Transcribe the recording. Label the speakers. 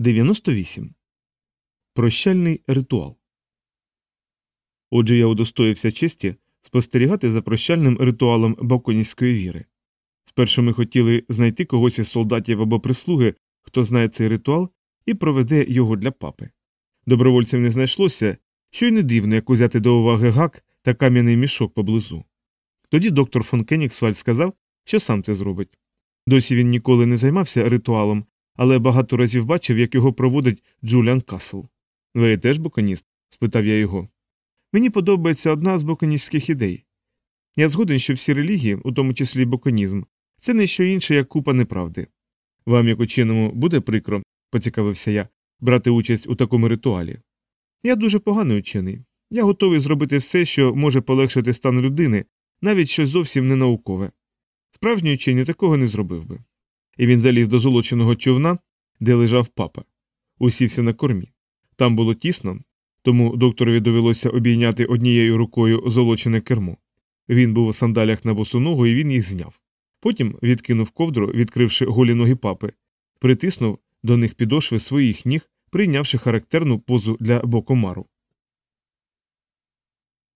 Speaker 1: 98. Прощальний ритуал. Отже, я удостоївся честі спостерігати за прощальним ритуалом баконівської віри. Спершу ми хотіли знайти когось із солдатів або прислуги, хто знає цей ритуал, і проведе його для папи. Добровольців не знайшлося, що й не дивно, як узяти до уваги гак та кам'яний мішок поблизу. Тоді доктор фон Кенігсвальд сказав, що сам це зробить. Досі він ніколи не займався ритуалом, але багато разів бачив, як його проводить Джуліан Касл. Ви теж буконіст? спитав я його. Мені подобається одна з буконістських ідей. Я згоден, що всі релігії, у тому числі буконізм, це не що інше, як купа неправди. Вам, як ученому, буде прикро, поцікавився я, брати участь у такому ритуалі. Я дуже поганий учений. Я готовий зробити все, що може полегшити стан людини, навіть щось зовсім не наукове. Справжній учений такого не зробив би. І він заліз до золоченого човна, де лежав папа. Усівся на кормі. Там було тісно, тому докторові довелося обійняти однією рукою золочене кермо. Він був у сандалях на босу ногу, і він їх зняв. Потім відкинув ковдру, відкривши голі ноги папи, притиснув до них підошви своїх ніг, прийнявши характерну позу для бокомару.